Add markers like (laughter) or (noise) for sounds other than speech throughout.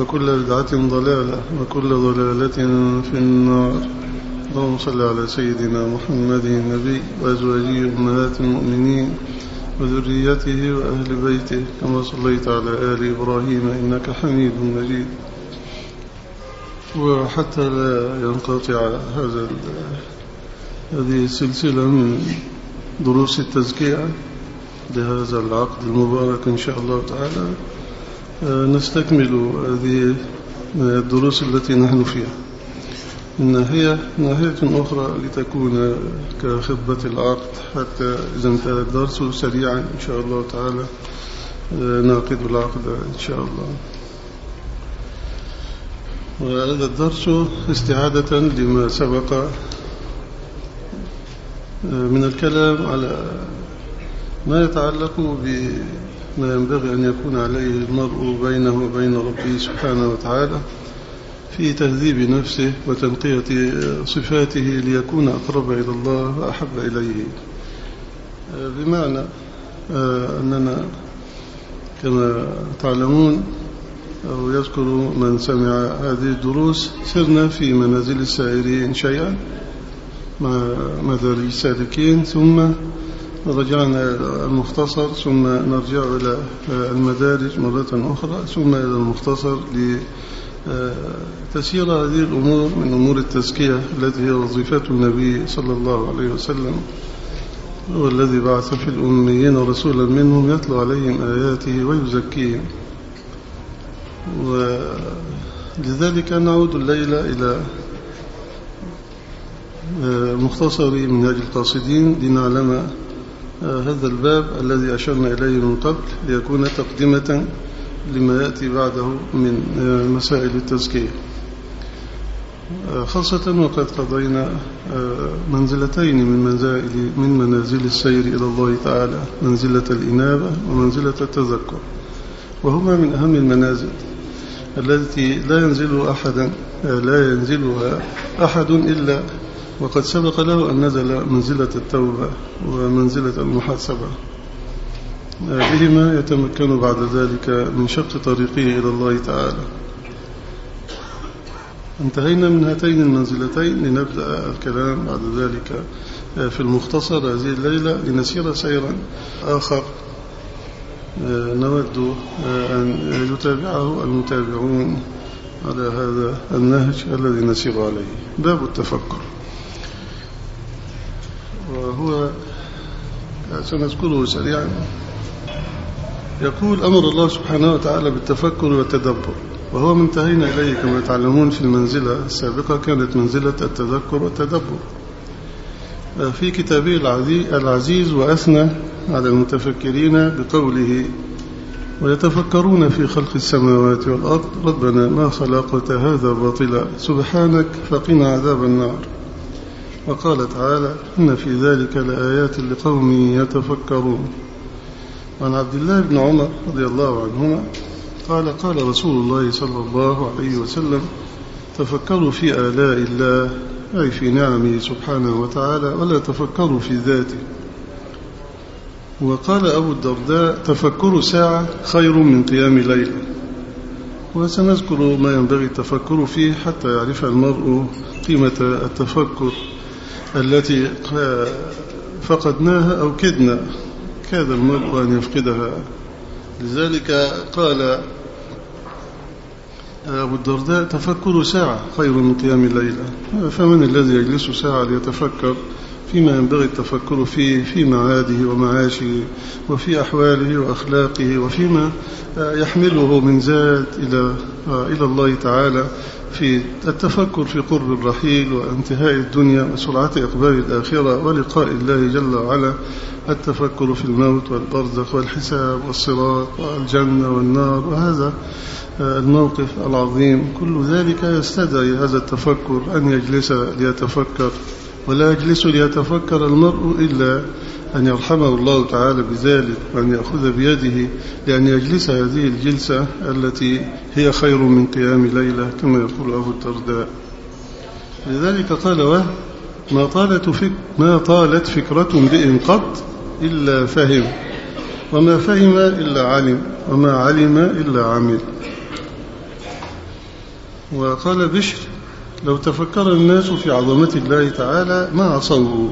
وكل بدعة ضلالة وكل ضلالة في النار. اللهم صل على سيدنا محمد النبي وأزواجه أمهات المؤمنين وذريته وأهل بيته كما صليت على آل إبراهيم إنك حميد مجيد. وحتى لا ينقطع هذا هذه السلسلة من دروس التزكية لهذا العقد المبارك إن شاء الله تعالى. نستكمل هذه الدروس التي نحن فيها. من ناحية ناحية أخرى لتكون كخطبة العقد حتى إذا انتهى الدرس سريعا إن شاء الله تعالى نعقد العقد إن شاء الله. وهذا الدرس استعادة لما سبق من الكلام على ما يتعلق بما ينبغي أن يكون عليه المرء بينه وبين ربه سبحانه وتعالى في تهذيب نفسه وتنقية صفاته ليكون أقرب إلى الله وأحب إليه. بمعنى أننا كما تعلمون أو يذكر من سمع هذه الدروس سرنا في منازل السائرين شيئا مع مدارج السالكين ثم رجعنا إلى المختصر ثم نرجع إلى المدارج مرة أخرى ثم إلى المختصر لتسير هذه الأمور من أمور التزكية التي هي وظيفة النبي صلى الله عليه وسلم هو الذي بعث في الأميين رسولا منهم يتلو عليهم آياته ويزكيهم. ولذلك نعود الليلة إلى مختصر منهاج القاصدين لنعلم هذا الباب الذي أشرنا إليه من قبل ليكون تقدمة لما يأتي بعده من مسائل التزكية. خاصة وقد قضينا منزلتين من منزل من منازل السير إلى الله تعالى منزلة الإنابة ومنزلة التذكر. وهما من أهم المنازل التي لا ينزل أحدا لا ينزلها أحد إلا وقد سبق له أن نزل منزلة التوبة ومنزلة المحاسبة. بهما يتمكن بعد ذلك من شق طريقه إلى الله تعالى. انتهينا من هاتين المنزلتين لنبدأ الكلام بعد ذلك في المختصر هذه الليلة لنسير سيرا آخر. نود أن يتابعه المتابعون على هذا النهج الذي نسير عليه. باب التفكر. وهو سنذكره سريعا. يقول أمر الله سبحانه وتعالى بالتفكر والتدبر وهو من انتهينا إليه كما تعلمون في المنزلة السابقة كانت منزلة التذكر والتدبر. في كتابه العزيز وأثنى على المتفكرين بقوله ويتفكرون في خلق السماوات والأرض ربنا ما خلقت هذا باطلا سبحانك فقنا عذاب النار. وقال تعالى إن في ذلك لآيات لقوم يتفكرون. وعن عبد الله بن عمر رضي الله عنهما قال قال رسول الله صلى الله عليه وسلم تفكروا في آلاء الله أي في نعمه سبحانه وتعالى ولا يتفكروا في ذاته. وقال أبو الدرداء تفكر ساعة خير من قيام ليلة. وسنذكر ما ينبغي التفكر فيه حتى يعرف المرء قيمة التفكر. التي فقدناها أو كدنا. كاد المرء أن يفقدها. لذلك قال أبو الدرداء تفكر ساعة خير من قيام الليلة. فمن الذي يجلس ساعة ليتفكر؟ فيما ينبغي التفكر فيه في معاده ومعاشه وفي أحواله وأخلاقه وفيما يحمله من زاد إلى إلى الله تعالى في التفكر في قرب الرحيل وانتهاء الدنيا وسرعة إقبال الآخرة ولقاء الله جل وعلا. التفكر في الموت والبرزخ والحساب والصراط والجنة والنار وهذا الموقف العظيم. كل ذلك يستدعي هذا التفكر أن يجلس ليتفكر. ولا يجلس ليتفكر المرء إلا أن يرحمه الله تعالى بذلك وأن يأخذ بيده لأن يجلس هذه الجلسة التي هي خير من قيام ليلة كما يقول أبو الدرداء. لذلك قال ما طالت, فك ما طالت فكرة امرئ قط إلا فهم وما فهم إلا علم وما علم إلا عمل. وقال بشر لو تفكر الناس في عظمة الله تعالى ما عصوه؟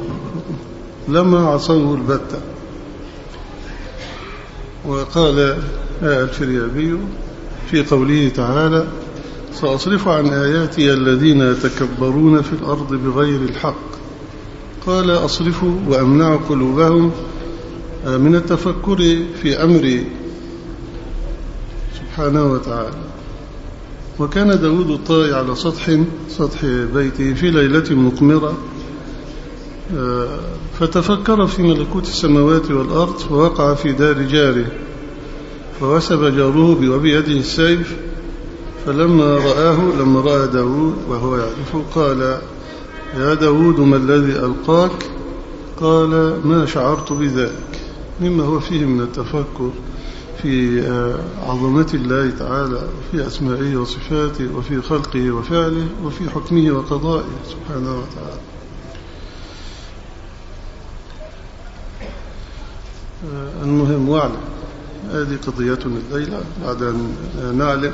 لما عصوه البتة. وقال الفريابي في قوله تعالى سأصرف عن آياتي الذين يتكبرون في الأرض بغير الحق قال أصرف وأمنع قلوبهم من التفكر في أمر سبحانه وتعالى وكان داود الطائي على سطح سطح بيته في ليلة مقمرة فتفكر في ملكوت السماوات والأرض فوقع في دار جاره فوسب جاره وبيده السيف فلما رآه لما رأى داود وهو يعرفه قال يا داود ما الذي ألقاك؟ قال ما شعرت بذلك مما هو فيه من التفكر. في عظمة الله تعالى وفي أسمائه وصفاته وفي خلقه وفعله وفي حكمه وقضائه سبحانه وتعالى. المهم واعلم. هذه قضيتنا الليلة. بعد أن نعلم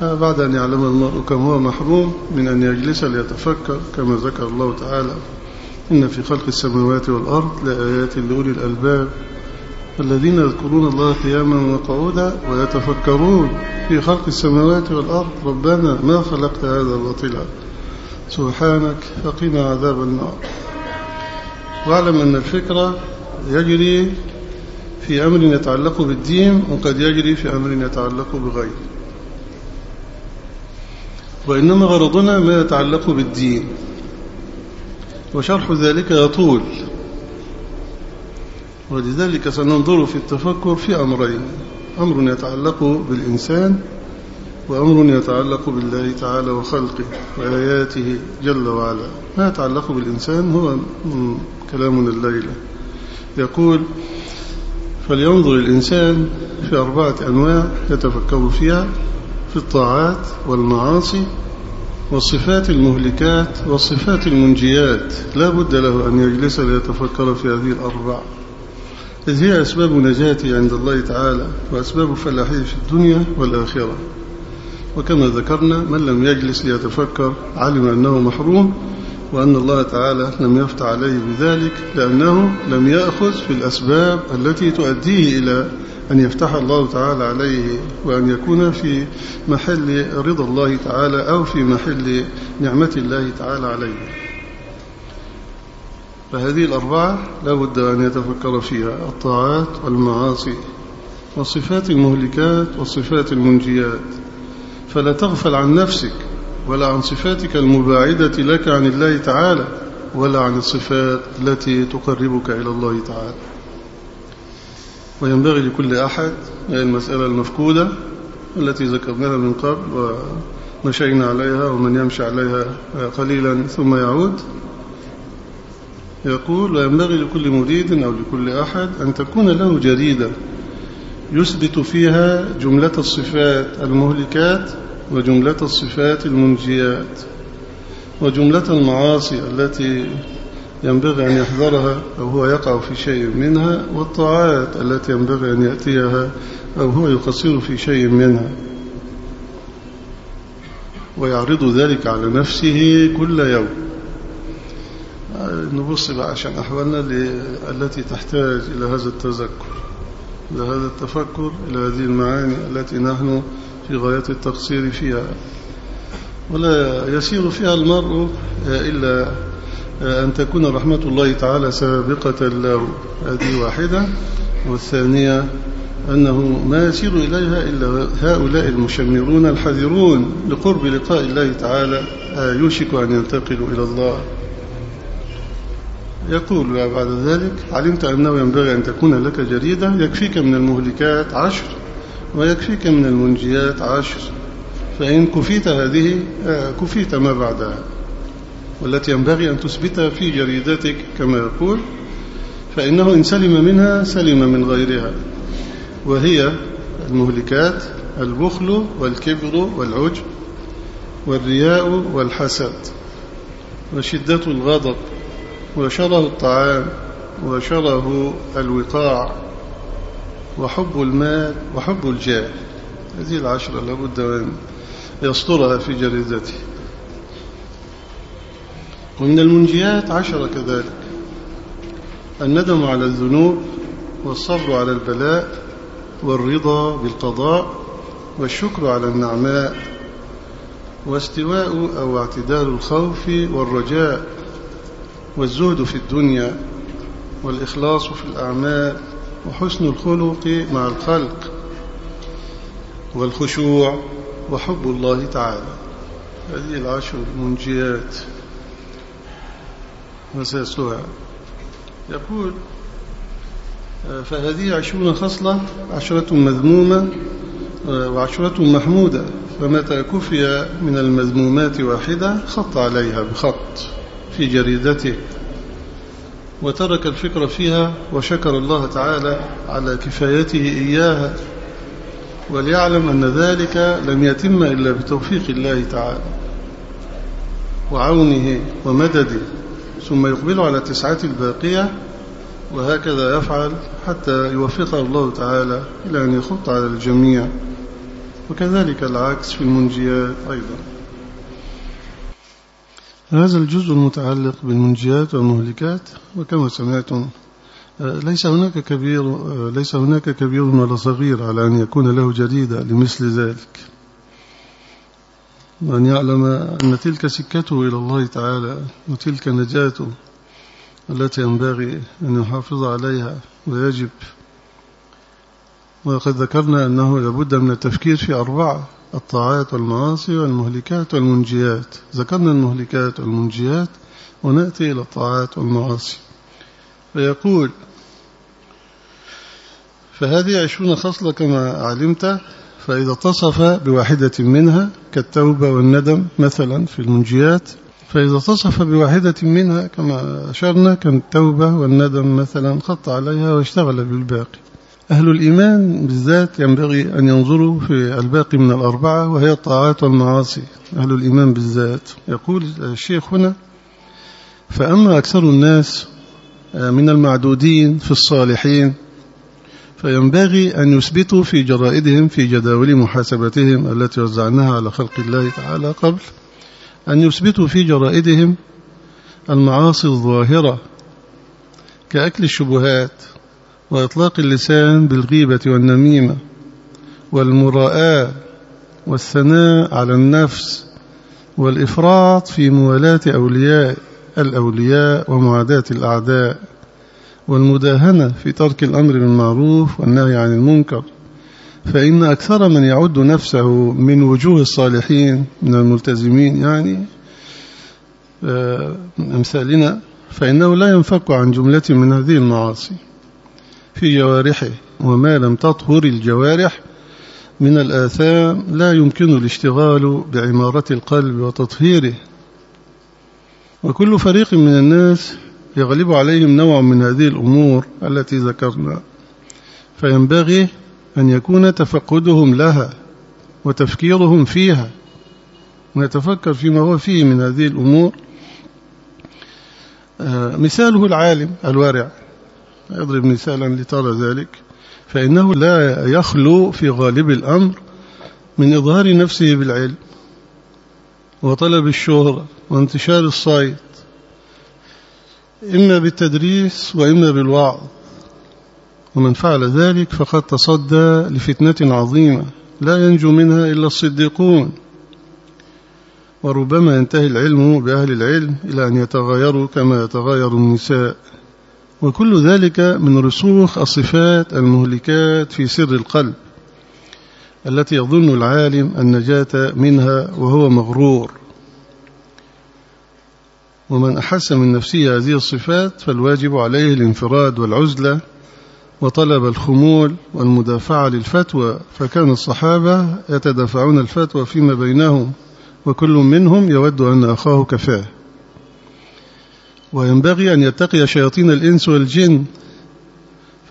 بعد أن يعلم المرء كم هو محروم من أن يجلس ليتفكر. كما ذكر الله تعالى إن في خلق السماوات والأرض لآيات لأولي الألباب. الذين يذكرون الله قياما وقعودا ويتفكرون في خلق السماوات والأرض ربنا ما خلقت هذا باطلا. سبحانك فقنا عذاب النار. واعلم أن الفكرة يجري في أمر يتعلق بالدين وقد يجري في أمر يتعلق بغيره وإنما غرضنا ما يتعلق بالدين. وشرح ذلك يطول. ولذلك سننظر في التفكر في أمرين. أمر يتعلق بالإنسان وأمر يتعلق بالله تعالى وخلقه وآياته جل وعلا. ما يتعلق بالإنسان هو كلامنا الليلة. يقول فلينظر الإنسان في أربعة أنواع يتفكر فيها في الطاعات والمعاصي والصفات المهلكات والصفات المنجيات. لا بد له أن يجلس ليتفكر في هذه الأربع. إذ هي أسباب نجاتي عند الله تعالى وأسباب فلاحه في الدنيا والآخرة. وكما ذكرنا من لم يجلس ليتفكر علم أنه محروم وأن الله تعالى لم يفتح عليه بذلك لأنه لم يأخذ في الأسباب التي تؤديه إلى أن يفتح الله تعالى عليه وأن يكون في محل رضا الله تعالى أو في محل نعمة الله تعالى عليه. فهذه الأربعة لا بد أن يتفكر فيها الطاعات والمعاصي والصفات المهلكات والصفات المنجيات. فلا تغفل عن نفسك ولا عن صفاتك المباعدة لك عن الله تعالى ولا عن الصفات التي تقربك إلى الله تعالى. وينبغي لكل أحد المسألة المفقودة التي ذكرناها من قبل ومشينا عليها ومن يمشي عليها قليلا ثم يعود. يقول وينبغي لكل مريد أو لكل أحد أن تكون له جريدة يثبت فيها جملة الصفات المهلكات وجملة الصفات المنجيات وجملة المعاصي التي ينبغي أن يحذرها أو هو يقع في شيء منها والطاعات التي ينبغي أن يأتيها أو هو يقصر في شيء منها. ويعرض ذلك على نفسه كل يوم. نبص بقى عشان أحوالنا التي تحتاج إلى هذا التذكر. إلى هذا التفكر إلى هذه المعاني التي نحن في غاية التقصير فيها. ولا يسير فيها المرء إلا أن تكون رحمة الله تعالى سابقة له. هذه واحدة. والثانية أنه ما يسير إليها إلا هؤلاء المشمرون الحذرون لقرب لقاء الله تعالى يوشك أن ينتقلوا إلى الله. يقول بعد ذلك علمت أنه ينبغي أن تكون لك جريدة يكفيك من المهلكات عشر ويكفيك من المنجيات عشر فإن كفيت هذه كفيت ما بعدها والتي ينبغي أن تثبتها في جريدتك كما يقول فإنه إن سلم منها سلم من غيرها وهي المهلكات البخل والكبر والعجب والرياء والحسد وشدة الغضب. وشره الطعام وشره الوقاع وحب المال وحب الجاه. هذه العشرة لابد أن يسطرها في جريدته. ومن المنجيات عشرة كذلك. الندم على الذنوب والصبر على البلاء والرضا بالقضاء والشكر على النعماء واستواء أو اعتدال الخوف والرجاء والزهد في الدنيا والإخلاص في الأعمال وحسن الخلق مع الخلق والخشوع وحب الله تعالى. هذه العشر المنجيات مساسها يقول فهذه عشرون خصلة عشرة مذمومة وعشرة محمودة. فمتى كفي من المذمومات واحدة خط عليها بخط. في جريدته وترك الفكر فيها وشكر الله تعالى على كفايته إياها وليعلم أن ذلك لم يتم إلا بتوفيق الله تعالى وعونه ومدده ثم يقبل على التسعة الباقية وهكذا يفعل حتى يوفقه الله تعالى إلى أن يخط على الجميع وكذلك العكس في المنجيات أيضا. هذا الجزء المتعلق بالمنجيات والمهلكات وكما سمعتم ليس هناك كبير ليس هناك كبير ولا صغير على أن يكون له جديدة لمثل ذلك. وأن يعلم أن تلك سكته إلى الله تعالى وتلك نجاته التي ينبغي أن يحافظ عليها ويجب. وقد ذكرنا أنه لابد من التفكير في أربعة. الطاعات والمعاصي والمهلكات والمنجيات. ذكرنا المهلكات والمنجيات ونأتي إلى الطاعات والمعاصي. فيقول فهذه عشرون خصلة كما علمت فإذا اتصف بواحدة منها كالتوبة والندم مثلا في المنجيات فإذا اتصف بواحدة منها كما أشرنا كالتوبة والندم مثلا خط عليها واشتغل بالباقي. أهل الإيمان بالذات ينبغي أن ينظروا في الباقي من الأربعة وهي الطاعات والمعاصي. أهل الإيمان بالذات. يقول الشيخ هنا فأما أكثر الناس من المعدودين في الصالحين فينبغي أن يثبتوا في جرائدهم في جداول محاسبتهم التي وزعناها على خلق الله تعالى قبل أن يثبتوا في جرائدهم المعاصي الظاهرة كأكل الشبهات وإطلاق اللسان بالغيبة والنميمة والمراءة والثناء على النفس والإفراط في موالاة أولياء الأولياء ومعاداة الأعداء والمداهنة في ترك الأمر بالمعروف والنهي عن المنكر. فإن أكثر من يعد نفسه من وجوه الصالحين من الملتزمين يعني أمثالنا فإنه لا ينفك عن جملة من هذه المعاصي. في جوارحه وما لم تطهر الجوارح من الآثام لا يمكن الاشتغال بعمارة القلب وتطهيره. وكل فريق من الناس يغلب عليهم نوع من هذه الأمور التي ذكرنا فينبغي أن يكون تفقدهم لها وتفكيرهم فيها. ويتفكر فيما هو فيه من هذه الأمور. آه، مثاله العالم الورع أضرب مثالا لترى ذلك فإنه لا يخلو في غالب الأمر من إظهار نفسه بالعلم وطلب الشهرة وانتشار الصيت إما بالتدريس وإما بالوعظ ومن فعل ذلك فقد تصدى لفتنة عظيمة لا ينجو منها إلا الصديقون. وربما ينتهي العلم بأهل العلم إلى أن يتغيروا كما يتغير النساء. وكل ذلك من رسوخ الصفات المهلكات في سر القلب التي يظن العالم النجاة منها وهو مغرور. ومن أحس من نفسه هذه الصفات فالواجب عليه الانفراد والعزلة وطلب الخمول والمدافعة للفتوى فكان الصحابة يتدافعون الفتوى فيما بينهم وكل منهم يود أن أخاه كفاه. وينبغي أن يتقي شياطين الإنس والجن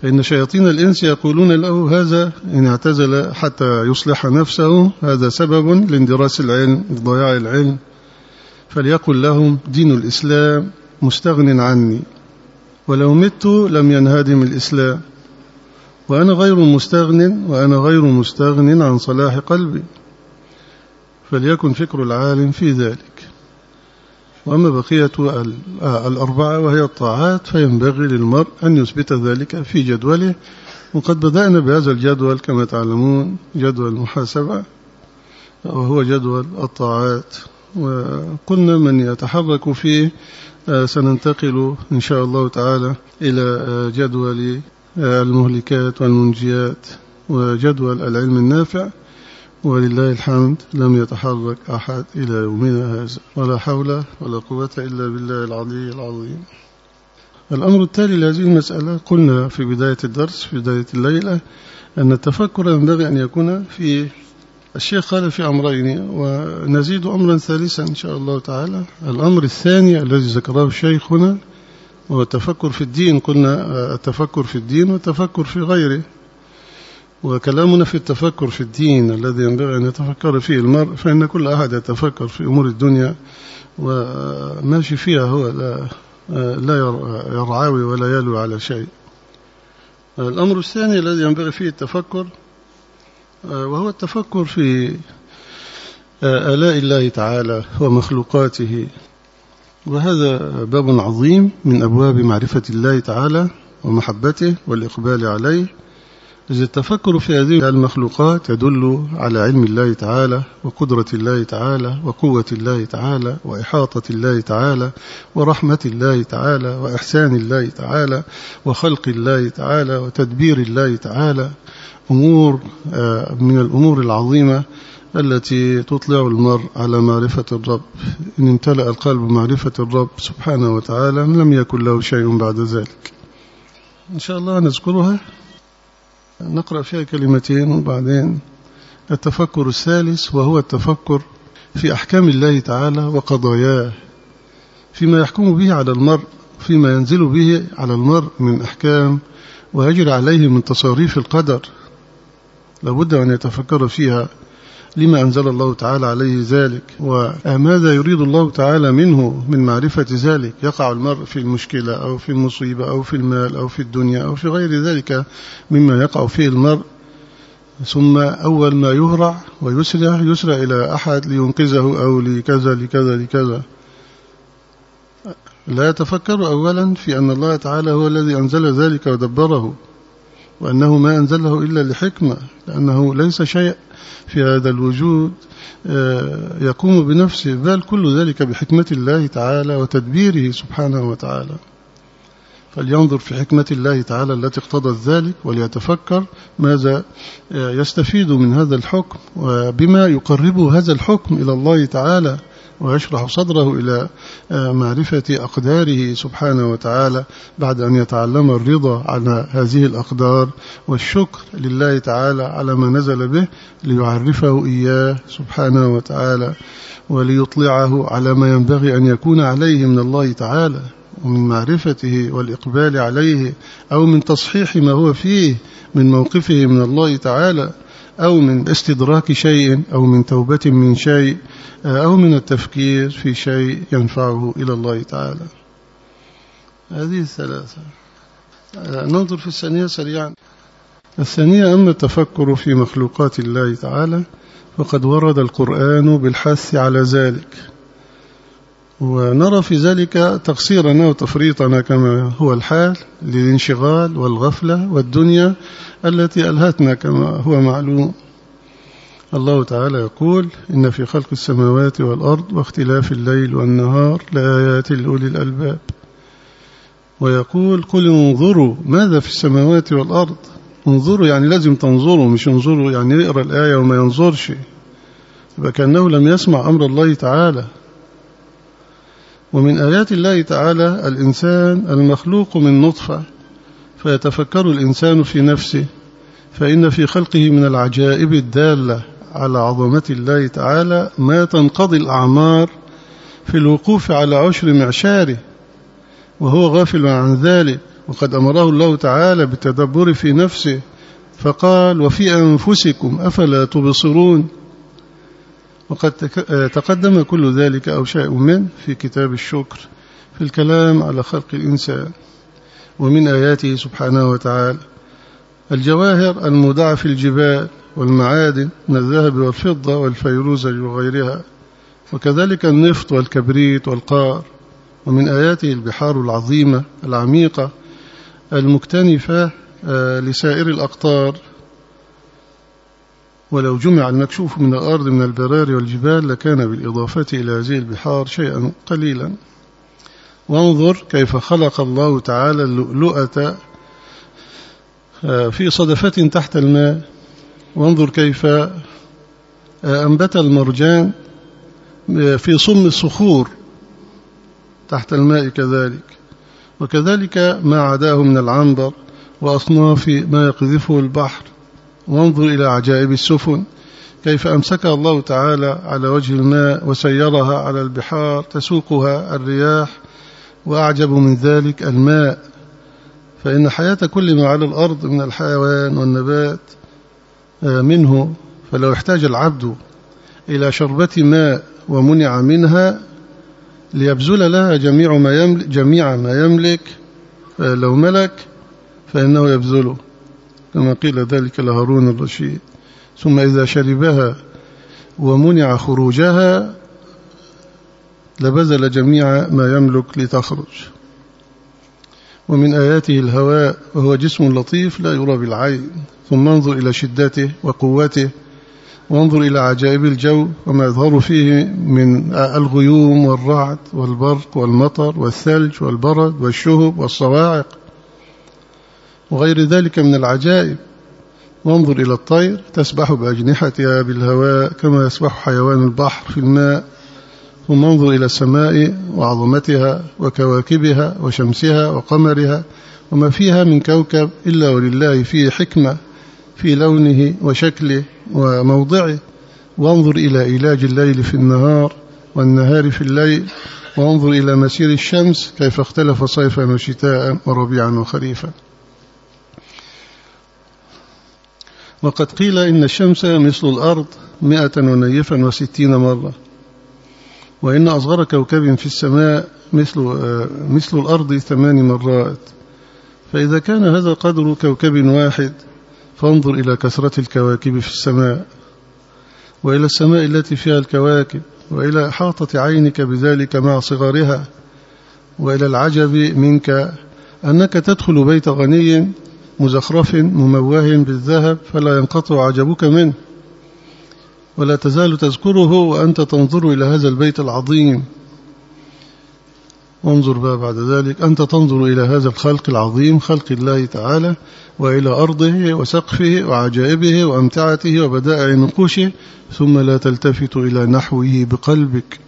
فإن شياطين الإنس يقولون له هذا إن اعتزل حتى يصلح نفسه هذا سبب لاندراس العلم لضياع العلم. فليقل لهم دين الإسلام مستغن عني. ولو مت لم ينهدم الإسلام. وأنا غير مستغن وأنا غير مستغن عن صلاح قلبي. فليكن فكر العالم في ذلك. وأما بقية الأربعة وهي الطاعات فينبغي للمرء أن يثبت ذلك في جدوله. وقد بدأنا بهذا الجدول كما تعلمون جدول المحاسبة وهو جدول الطاعات. وقلنا من يتحرك فيه آه، سننتقل إن شاء الله تعالى إلى آه، جدول آه، المهلكات والمنجيات وجدول العلم النافع. ولله الحمد لم يتحرك أحد إلى يومنا هذا ولا حول ولا قوة إلا بالله العلي العظيم. الأمر التالي لهذه المسألة قلنا في بداية الدرس في بداية الليلة أن التفكر ينبغي أن يكون في الشيخ قال في أمرين ونزيد أمرا ثالثا إن شاء الله تعالى. الأمر الثاني الذي ذكره الشيخ هنا هو التفكر في الدين. قلنا التفكر في الدين والتفكر في غيره. وكلامنا في التفكر في الدين الذي ينبغي أن يتفكر فيه المرء فإن كل أحد يتفكر في أمور الدنيا وماشي فيها هو لا, لا يرعاوي ولا يلوي على شيء. الأمر الثاني الذي ينبغي فيه التفكر وهو التفكر في آلاء الله تعالى ومخلوقاته. وهذا باب عظيم من أبواب معرفة الله تعالى ومحبته والإقبال عليه. إذ التفكر في هذه المخلوقات يدل على علم الله تعالى وقدرة الله تعالى وقوة الله تعالى وإحاطة الله تعالى ورحمة الله تعالى وإحسان الله تعالى وخلق الله تعالى وتدبير الله تعالى. أمور آه، من الأمور العظيمة التي تطلع المرء على معرفة الرب. إن امتلأ القلب معرفة الرب سبحانه وتعالى لم يكن له شيء بعد ذلك. إن شاء الله نذكرها. نقرأ فيها كلمتين وبعدين التفكر الثالث وهو التفكر في أحكام الله تعالى وقضاياه فيما يحكم به على المرء فيما ينزل به على المرء من أحكام ويجري عليه من تصاريف القدر. لابد أن يتفكر فيها. لما أنزل الله تعالى عليه ذلك وماذا يريد الله تعالى منه من معرفة ذلك؟ يقع المرء في المشكلة أو في المصيبة أو في المال أو في الدنيا أو في غير ذلك مما يقع فيه المرء. ثم أول ما يهرع ويسرع يسرع إلى أحد لينقذه أو لكذا لكذا لكذا. لا يتفكر أولا في أن الله تعالى هو الذي أنزل ذلك ودبره. وأنه ما أنزله إلا لحكمة لأنه ليس شيء في هذا الوجود آه، يقوم بنفسه بل كل ذلك بحكمة الله تعالى وتدبيره سبحانه وتعالى. فلينظر في حكمة الله تعالى التي اقتضت ذلك وليتفكر ماذا آه، يستفيد من هذا الحكم وبما يقربه هذا الحكم إلى الله تعالى ويشرح صدره إلى آه، معرفة أقداره سبحانه وتعالى بعد أن يتعلم الرضا على هذه الأقدار. والشكر لله تعالى على ما نزل به ليعرفه إياه سبحانه وتعالى وليطلعه على ما ينبغي أن يكون عليه من الله تعالى ومن معرفته والإقبال عليه أو من تصحيح ما هو فيه من موقفه من الله تعالى. أو من استدراك شيء أو من توبة من شيء أو من التفكير في شيء ينفعه إلى الله تعالى. هذه الثلاثة. ننظر في الثانية سريعا. الثانية أما التفكر في مخلوقات الله تعالى فقد ورد القرآن بالحث على ذلك. ونرى في ذلك تقصيرنا وتفريطنا كما هو الحال للانشغال والغفلة والدنيا التي ألهتنا كما هو معلوم. الله تعالى يقول إن في خلق السماوات والأرض واختلاف الليل والنهار لآيات لأولي الألباب. ويقول قل انظروا ماذا في السماوات والأرض. انظروا يعني لازم تنظروا مش انظروا يعني يقرأ الآية وما ينظرش. يبقى كأنه لم يسمع أمر الله تعالى. ومن آيات الله تعالى الإنسان المخلوق من نطفة فيتفكر الإنسان في نفسه فإن في خلقه من العجائب الدالة على عظمة الله تعالى ما تنقضي الأعمار في الوقوف على عشر معشاره وهو غافل عن ذلك. وقد أمره الله تعالى بالتدبر في نفسه فقال وفي أنفسكم أفلا تبصرون؟ وقد تقدم كل ذلك أو شيء من في كتاب الشكر في الكلام على خلق الإنسان ومن آياته سبحانه وتعالى. الجواهر المودعة في الجبال والمعادن من الذهب والفضة والفيروز وغيرها وكذلك النفط والكبريت والقار ومن آياته البحار العظيمة العميقة المكتنفة آه، لسائر الأقطار ولو جمع المكشوف من الأرض من البرار والجبال لكان بالإضافة إلى هذه البحار شيئا قليلا. وانظر كيف خلق الله تعالى اللؤلؤة آه، في صدفة تحت الماء. وانظر كيف آه، أنبت المرجان في صم الصخور تحت الماء كذلك. وكذلك ما عداه من العنبر وأصناف ما يقذفه البحر. وانظر إلى عجائب السفن. كيف أمسكها الله تعالى على وجه الماء وسيرها على البحار تسوقها الرياح وأعجب من ذلك الماء. فإن حياة كل ما على الأرض من الحيوان والنبات آه، منه فلو احتاج العبد إلى شربة ماء ومنع منها ليبذل لها جميع ما يملك, جميع ما يملك آه، لو ملك فإنه يبذله. كما قيل ذلك لهارون الرشيد. ثم إذا شربها ومنع خروجها لبذل جميع ما يملك لتخرج. ومن آياته الهواء وهو جسم لطيف لا يرى بالعين. ثم انظر إلى شدته وقوته وانظر إلى عجائب الجو وما يظهر فيه من الغيوم والرعد والبرق والمطر والثلج والبرد والشهب والصواعق. وغير ذلك من العجائب. وانظر إلى الطير تسبح بأجنحتها بالهواء كما يسبح حيوان البحر في الماء. ثم انظر إلى السماء وعظمتها وكواكبها وشمسها وقمرها وما فيها من كوكب إلا ولله فيه حكمة في لونه وشكله وموضعه. وانظر إلى إيلاج الليل في النهار والنهار في الليل. وانظر إلى مسير الشمس كيف اختلف صيفا وشتاء وربيعا وخريفا. وقد قيل إن الشمس مثل الأرض مئة ونيفا وستين مرة. وإن أصغر كوكب في السماء مثل, مثل الأرض ثمان مرات. فإذا كان هذا قدر كوكب واحد فانظر إلى كثرة الكواكب في السماء. وإلى السماء التي فيها الكواكب وإلى إحاطة عينك بذلك مع صغرها. وإلى العجب منك أنك تدخل بيت غني مزخرف مموه بالذهب فلا ينقطع عجبك منه ولا تزال تذكره وأنت تنظر إلى هذا البيت العظيم. وانظر بقى بعد ذلك أنت تنظر إلى هذا الخلق العظيم خلق الله تعالى وإلى أرضه وسقفه وعجائبه وأمتعته وبدائع نقوشه ثم لا تلتفت إلى نحوه بقلبك.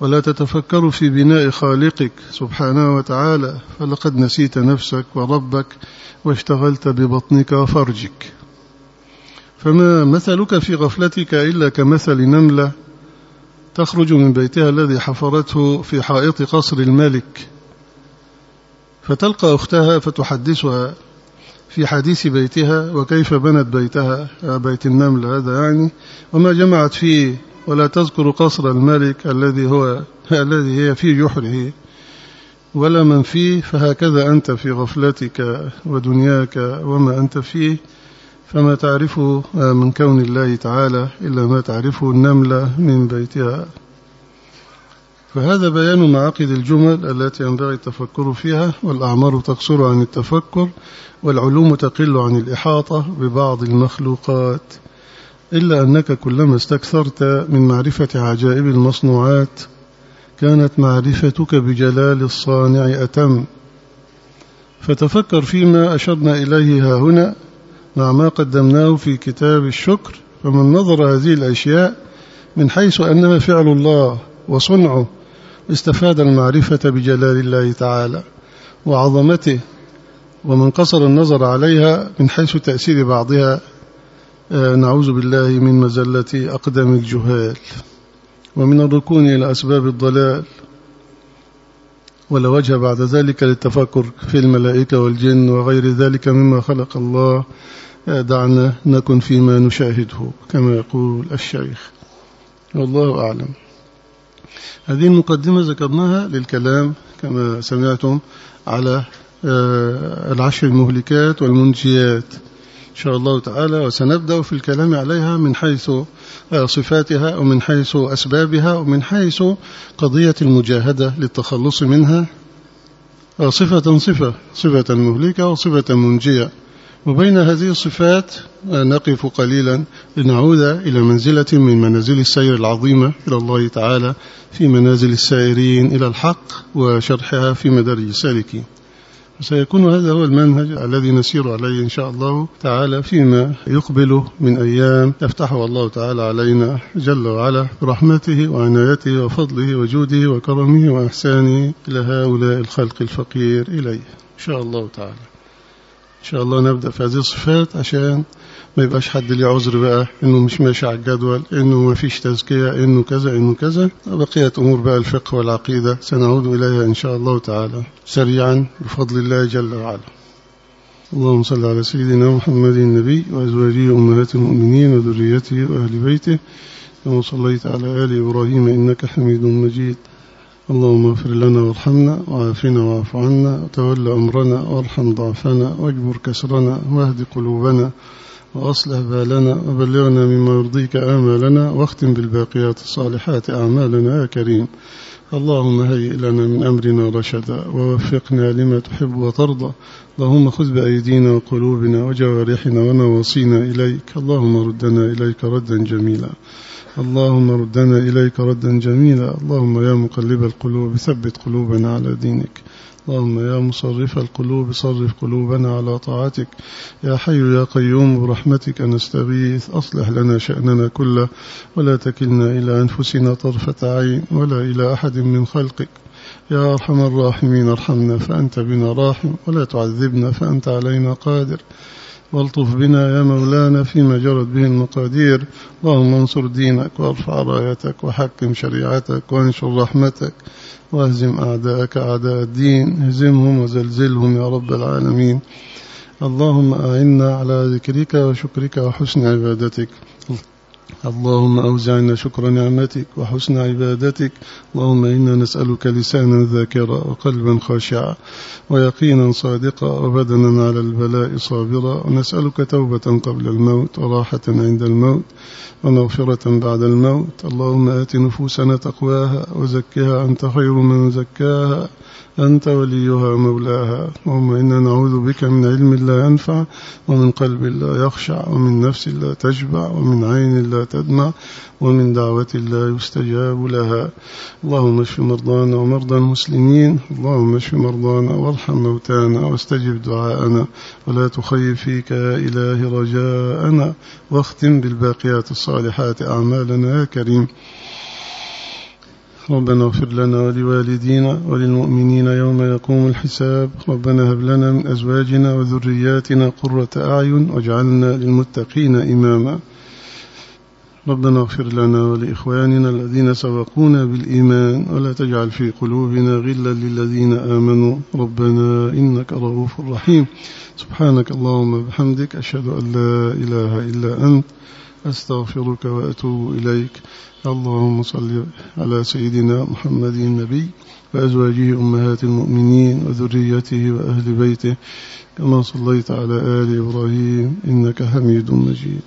ولا تتفكر في بناء خالقك سبحانه وتعالى فلقد نسيت نفسك وربك واشتغلت ببطنك وفرجك. فما مثلك في غفلتك إلا كمثل نملة تخرج من بيتها الذي حفرته في حائط قصر الملك. فتلقى أختها فتحدثها في حديث بيتها وكيف بنت بيتها؟ بيت النمل هذا يعني وما جمعت فيه ولا تذكر قصر الملك الذي هو (laughs) الذي هي في جحره ولا من فيه فهكذا أنت في غفلتك ودنياك وما أنت فيه فما تعرفه من كون الله تعالى إلا ما تعرفه النملة من بيتها. فهذا بيان معاقد الجمل التي ينبغي التفكر فيها والأعمار تقصر عن التفكر والعلوم تقل عن الإحاطة ببعض المخلوقات. إلا أنك كلما استكثرت من معرفة عجائب المصنوعات كانت معرفتك بجلال الصانع أتم. فتفكر فيما أشرنا إليه ها هنا مع ما قدمناه في كتاب الشكر فمن نظر هذه الأشياء من حيث أنها فعل الله وصنعه استفاد المعرفة بجلال الله تعالى وعظمته ومن قصر النظر عليها من حيث تأثير بعضها نعوذ بالله من مزلة أقدم الجهال ومن الركون إلى أسباب الضلال. ولا وجه بعد ذلك للتفكر في الملائكة والجن وغير ذلك مما خلق الله. آه، دعنا نكن فيما نشاهده كما يقول الشيخ. والله أعلم. هذه المقدمة ذكرناها للكلام كما سمعتم على آه، العشر المهلكات والمنجيات. شاء الله تعالى وسنبدأ في الكلام عليها من حيث آه، صفاتها ومن حيث أسبابها ومن حيث قضية المجاهدة للتخلص منها. آه، صفة صفة صفة مهلكة وصفة منجية. وبين هذه الصفات نقف قليلا لنعود إلى منزلة من منازل السير العظيمة إلى الله تعالى في منازل السائرين إلى الحق وشرحها في مدارج السالكين. سيكون هذا هو المنهج الذي نسير عليه إن شاء الله تعالى فيما يقبل من أيام يفتحه الله تعالى علينا جل وعلا برحمته وعنايته وفضله وجوده وكرمه وإحسانه إلى هؤلاء الخلق الفقير إليه. إن شاء الله تعالى. إن شاء الله نبدأ في هذه الصفات عشان ما يبقاش حد ليه عذر بقى إنه مش ماشي على الجدول إنه ما فيش تزكية إنه كذا إنه كذا. بقية أمور بقى الفقه والعقيدة. سنعود إليها إن شاء الله تعالى سريعا بفضل الله جل وعلا. اللهم صل على سيدنا محمد النبي وأزواجه أمهات المؤمنين وذريته وأهل بيته. كما صليت على آل إبراهيم إنك حميد مجيد. اللهم اغفر لنا وارحمنا وعافنا واعف عنا وتول أمرنا وارحم ضعفنا واجبر كسرنا واهد قلوبنا وأصلح بالنا وبلغنا مما يرضيك آمالنا واختم بالباقيات الصالحات أعمالنا يا كريم. اللهم هيئ لنا من أمرنا رشدا ووفقنا لما تحب وترضى. اللهم خذ بأيدينا وقلوبنا وجوارحنا ونواصينا إليك. اللهم ردنا إليك ردا جميلا. اللهم ردنا إليك ردا جميلا. اللهم يا مقلب القلوب ثبت قلوبنا على دينك. اللهم يا مصرف القلوب صرف قلوبنا على طاعتك. يا حي يا قيوم برحمتك نستغيث أصلح لنا شأننا كله ولا تكلنا إلى أنفسنا طرفة عين ولا إلى أحد من خلقك. يا أرحم الراحمين ارحمنا فأنت بنا راحم ولا تعذبنا فأنت علينا قادر. والطف بنا يا مولانا فيما جرت به المقادير. اللهم انصر دينك وارفع رايتك وحكم شريعتك وانشر رحمتك واهزم أعداءك أعداء الدين. اهزمهم وزلزلهم يا رب العالمين. اللهم أعنا على ذكرك وشكرك وحسن عبادتك. اللهم أوزعنا شكر نعمتك وحسن عبادتك. اللهم إنا نسألك لسانا ذاكرا وقلبا خاشعا ويقينا صادقا وبدنا على البلاء صابرا. ونسألك توبة قبل الموت وراحة عند الموت ومغفرة بعد الموت. اللهم آت نفوسنا تقواها وزكها أنت خير من زكاها. أنت وليها ومولاها. اللهم إنا نعوذ بك من علم لا ينفع ومن قلب لا يخشع ومن نفس لا تشبع ومن عين لا تدمع ومن دعوة لا يستجاب لها. اللهم اشف مرضانا ومرضى المسلمين. اللهم اشف مرضانا وارحم موتانا واستجب دعاءنا. ولا تخيب فيك يا إله رجاءنا واختم بالباقيات الصالحات أعمالنا يا كريم. ربنا اغفر لنا ولوالدينا وللمؤمنين يوم يقوم الحساب. ربنا هب لنا من أزواجنا وذرياتنا قرة أعين واجعلنا للمتقين إماما. ربنا اغفر لنا ولإخواننا الذين سبقونا بالإيمان. ولا تجعل في قلوبنا غلا للذين آمنوا. ربنا إنك رؤوف رحيم. سبحانك اللهم بحمدك أشهد أن لا إله إلا أنت. أستغفرك وأتوب إليك. اللهم صل على سيدنا محمد النبي وأزواجه أمهات المؤمنين وذريته وأهل بيته كما صليت على آل إبراهيم إنك حميد مجيد.